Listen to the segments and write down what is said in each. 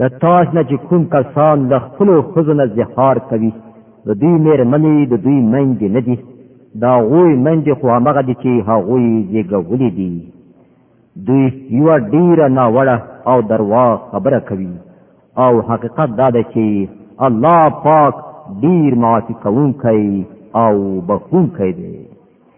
د تاج نه چې کوم کسان له خپلو ښځو نه زهار کوي د دوی مېرمنې د دوی میندې نه دي د هغوی میندې خو همغه دي چې هغوی زیږولي دي دوی یوه ډیره ناوړه او دروا خبره کوي او حقیقت دا ده چې الله پاک ډیر معافي کوونکی او بخښونکی دی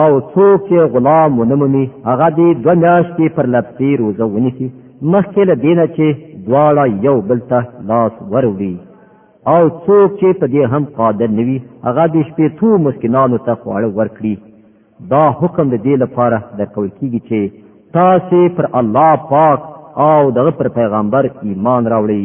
او څوک چې غلام ونه مومي هغه دې دوه میاشتې پر لپسې روزه ونیسي مخکې له دې نه چې دواړه یو بل ته لاس وروړي او څوک چې په دې هم قادر نه وي هغه د شپې څو مسکینانو ته خواړه ورکړي دا حکم د دې لپاره درکول کیږي چې تاسو پر الله پاک او دغه پر پیغمبر ایمان راوړئ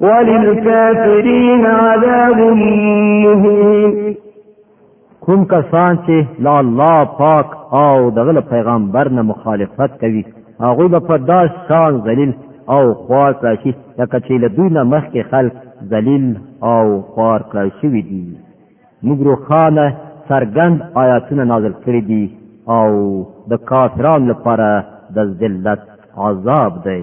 وللكافرين عذاب مهين کوم کسان چې لا الله پاک او دغه پیغمبر نه مخالفت کوي هغه به په داس شان ذلیل او خوار کړی لکه چې له دوی نه مخکې خلک ذلیل او خوار کړی شوی دي موږ روخانه سرګند آیاتونه نازل کړی دي او د کافرانو لپاره د ذلت عذاب دی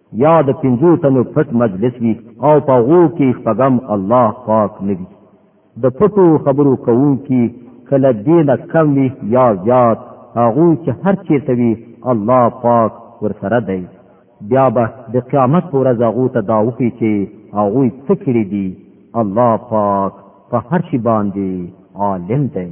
یا د پنځو تنو پټ مجلس وي او په غو کې شپږم الله پاک نه وي د پټو خبرو کوونکي کله دې نه کم وي یا زیات هغه چې هر چیرته وي الله پاک ورسره دی بیا به د قیامت پر ورځ هغه ته دا وخی چې هغه څه کړی دی الله پاک په هر شي باندې عالم دی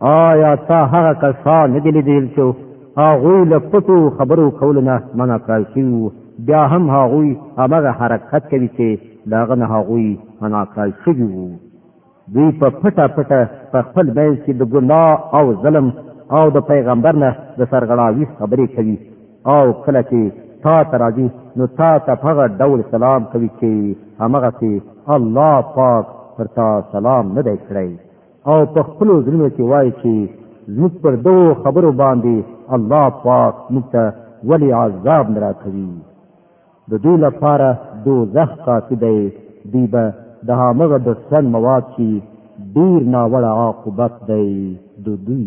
آیا تا هغه کسان نه دي لیدل چې هغوی له پټو خبرو کولو نه منع کړل شوي وو بیا هم هغوی هماغه حرکت کوي چې د هغه نه هغوی منع کړل شوي وو دوی په پټه پټه په خپل بیل کې د ګناه او ظلم او د پیغمبر نه د سرغړاوي خبرې کوي او کله چې تا ته راځي نو تا ته په هغه ډول سلام کوي چې همغسې الله پاک پر تا سلام نه دی کړی او په خپل زړونو کې وایي چې زموږ پر دوه خبرو باندې الله پاک موږ ته ولی عذاب نه راکوي د دوی لپاره دوزخ کافي دی دوی به د هغه د سن مواد چې ډیر ناوړه عاقبت دی د دوی